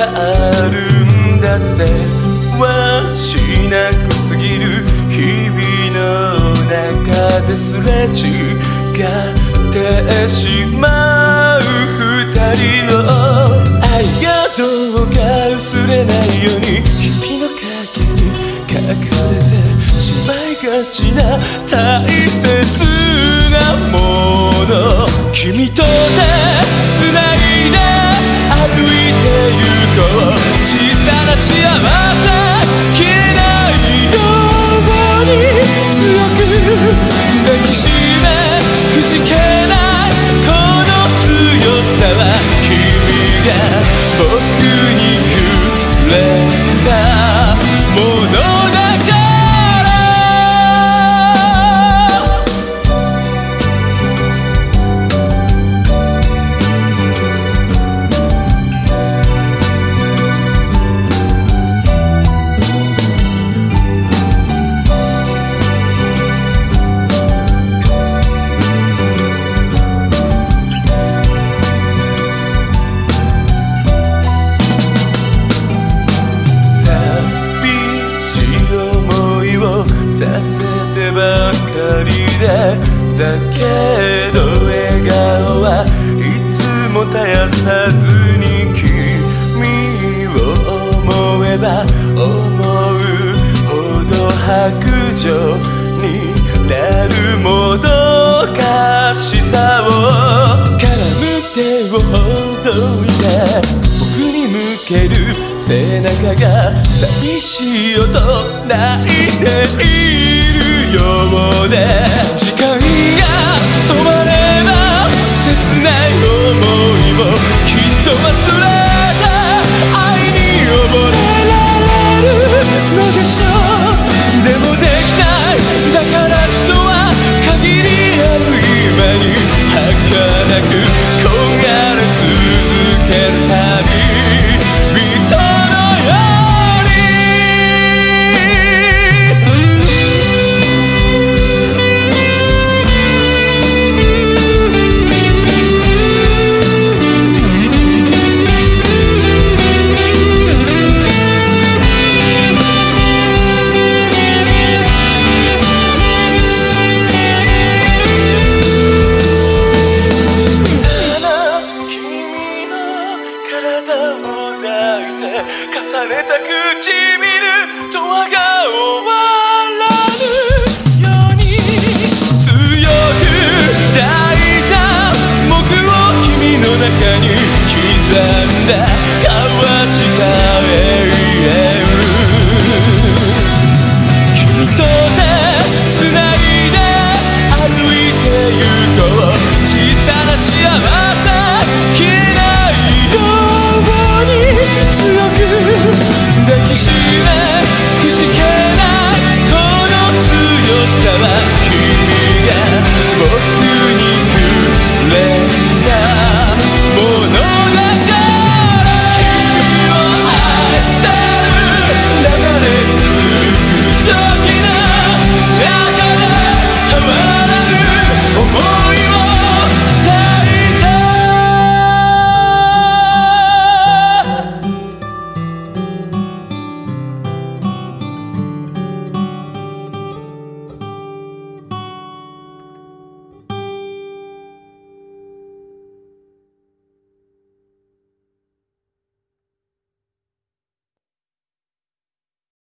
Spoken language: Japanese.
があるんだぜ。わしなくすぎる日々の中ですれ違ってしまう。二人の愛がどうか薄れないように日々の影に隠れてしまいがちなだけど笑顔はいつも絶やさずに君を思えば思うほど白状になるもどかしさを絡む手をほどいて僕に向ける背中が寂しい音泣いているよ。儚くに刻んだ交わした永遠君と手つないで歩いてゆこう小さな幸せ消えないように強く抱きしめ